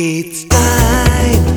It's time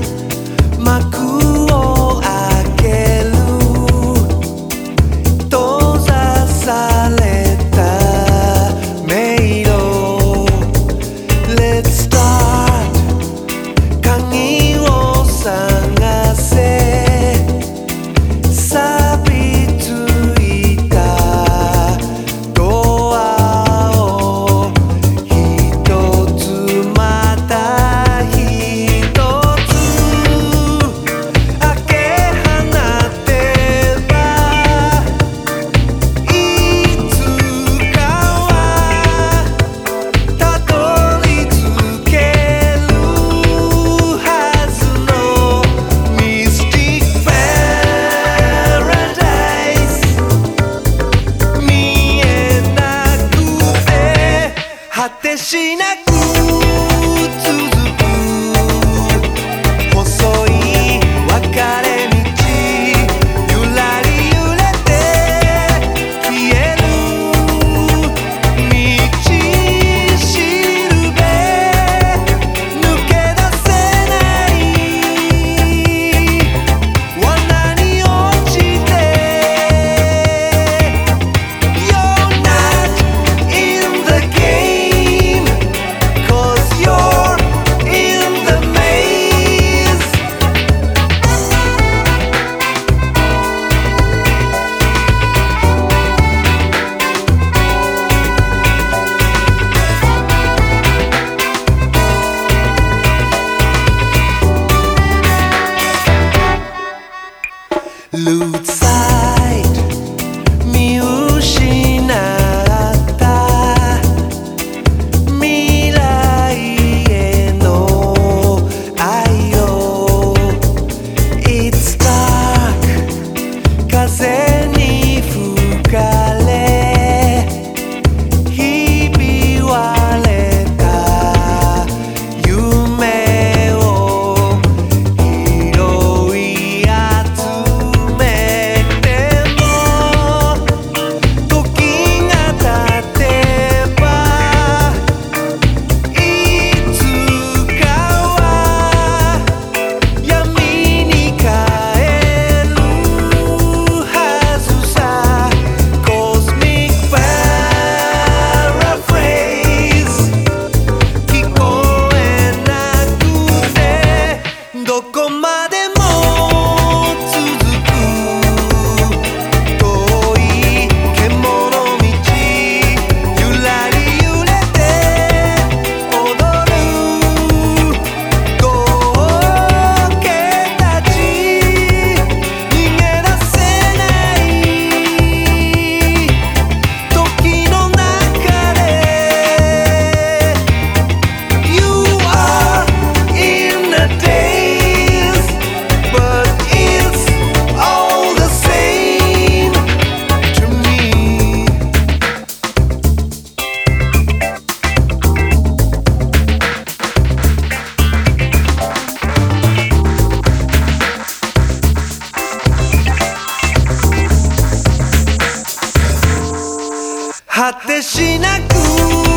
Loot 果てしなく